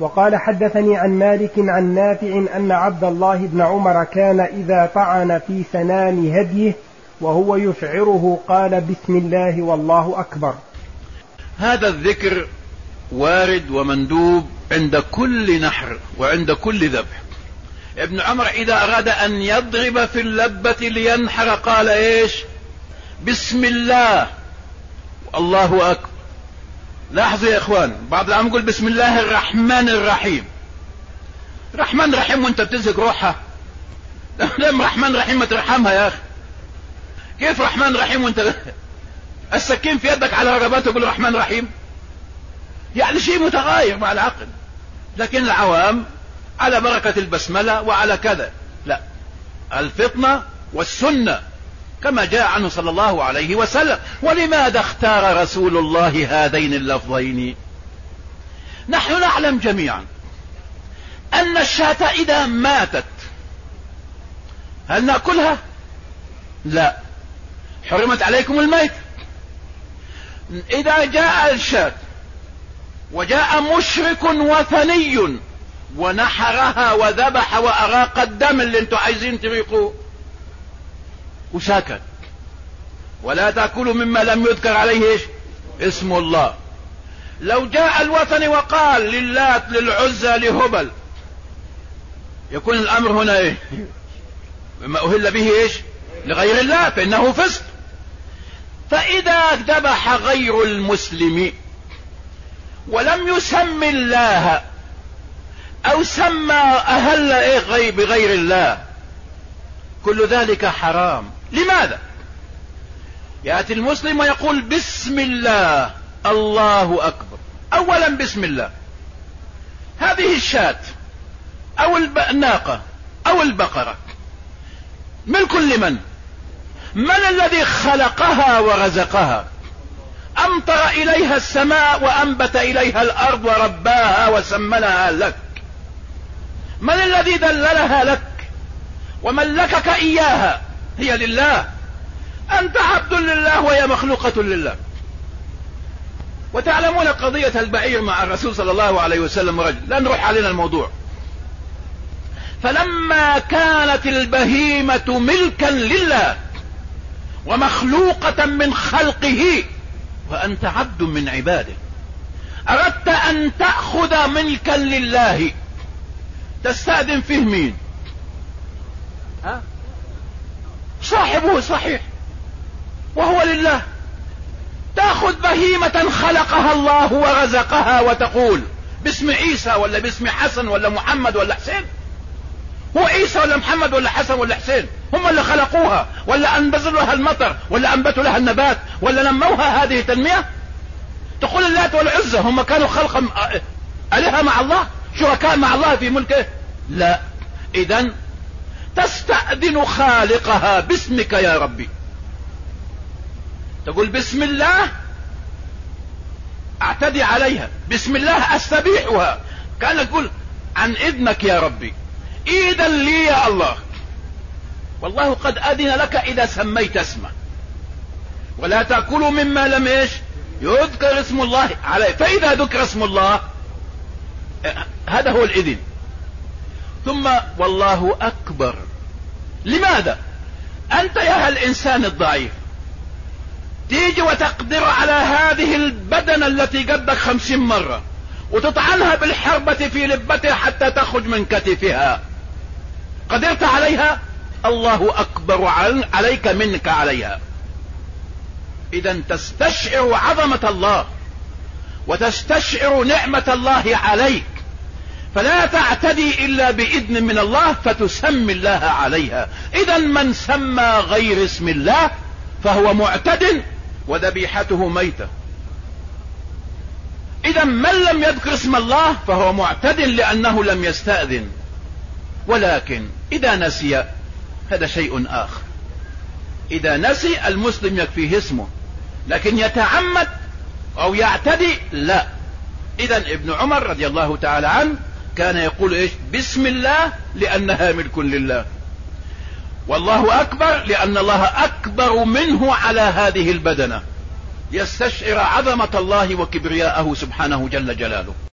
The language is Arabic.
وقال حدثني عن مالك عن نافع أن عبد الله بن عمر كان إذا طعن في سنام هديه وهو يشعره قال بسم الله والله أكبر. هذا الذكر وارد ومندوب عند كل نحر وعند كل ذبح. ابن عمر إذا أراد أن يضرب في اللبة لينحر قال إيش؟ بسم الله. الله أكبر. لاحظوا يا إخوان بعض العام يقول بسم الله الرحمن الرحيم. رحمن رحيم وانت بتزهق روحها. لم رحمن رحيم ما ترحمها يا أخي؟ كيف رحمن رحيم وانت السكين في يدك على رقبته تقول رحمن رحيم؟ يعني شيء متغاير مع العقل. لكن العوام على بركة البسملة وعلى كذا. لا. الفطنة والسنة. كما جاء عنه صلى الله عليه وسلم. ولماذا اختار رسول الله هذين اللفظين؟ نحن نعلم جميعا أن الشاة إذا ماتت هل نأكلها؟ لا. حرمت عليكم الميت. إذا جاء الشاة وجاء مشرك وثني ونحرها وذبح وأراق الدم اللي أنتوا عايزين تريقوه. وسكت ولا تأكلوا مما لم يذكر عليه اسم الله. لو جاء الوثني وقال للات للعزى لهبل يكون الأمر هنا إيه؟ ما أهل به إيش؟ لغير الله فإنه فسق. فإذا ذبح غير المسلم ولم يسم الله أو سمى أهل إيه؟ بغير الله كل ذلك حرام. لماذا؟ يأتي المسلم ويقول بسم الله الله أكبر. أولا بسم الله. هذه الشاة أو الناقة أو البقرة. ملك لمن من؟ الذي خلقها ورزقها؟ أمطر إليها السماء وأنبت إليها الأرض ورباها وسمنها لك. من الذي دللها لك؟ وملكك إياها؟ هي لله. أنت عبد لله وهي مخلوقة لله. وتعلمون قضية البعير مع الرسول صلى الله عليه وسلم رجل. لا نروح علينا الموضوع. فلما كانت البهيمة ملكا لله ومخلوقة من خلقه وأنت عبد من عباده. أردت أن تأخذ ملكا لله. تستأذن فيه مين؟ ها؟ صاحبه صحيح. وهو لله. تأخذ بهيمة خلقها الله ورزقها وتقول باسم عيسى ولا باسم حسن ولا محمد ولا حسين؟ هو عيسى ولا محمد ولا حسن ولا حسين؟ هم اللي خلقوها. ولا انبذلوا لها المطر ولا أنبتوا لها النبات ولا نموها هذه تنمية؟ تقول اللات والعزة هم كانوا خلقا ألها مع الله؟ شركاء مع الله في ملكه لا. اذا تستأذن خالقها باسمك يا ربي. تقول بسم الله؟ أعتدي عليها. بسم الله أستبيحها. كان تقول عن إذنك يا ربي. اذا لي يا الله. والله قد أذن لك إذا سميت اسمه. ولا تأكلوا مما لم إيش؟ يذكر اسم الله عليه. فإذا ذكر اسم الله هذا هو الإذن. ثم والله أكبر. لماذا؟ أنت يا الإنسان الضعيف تيجي وتقدر على هذه البدنة التي قدك خمسين مرة وتطعنها بالحربة في لبتها حتى تخرج من كتفها. قدرت عليها؟ الله أكبر عليك منك عليها. إذا تستشعر عظمة الله وتستشعر نعمة الله عليك. فلا تعتدي إلا بإذن من الله فتسمي الله عليها. اذا من سمى غير اسم الله فهو معتد وذبيحته ميتة. اذا من لم يذكر اسم الله فهو معتد لأنه لم يستأذن. ولكن إذا نسي هذا شيء آخر. إذا نسي المسلم يكفيه اسمه لكن يتعمد أو يعتدي لا. اذا ابن عمر رضي الله تعالى عنه كان يقول إيش؟ بسم الله لأنها ملك لله. والله أكبر لأن الله أكبر منه على هذه البدنة. يستشعر عظمة الله وكبرياءه سبحانه جل جلاله.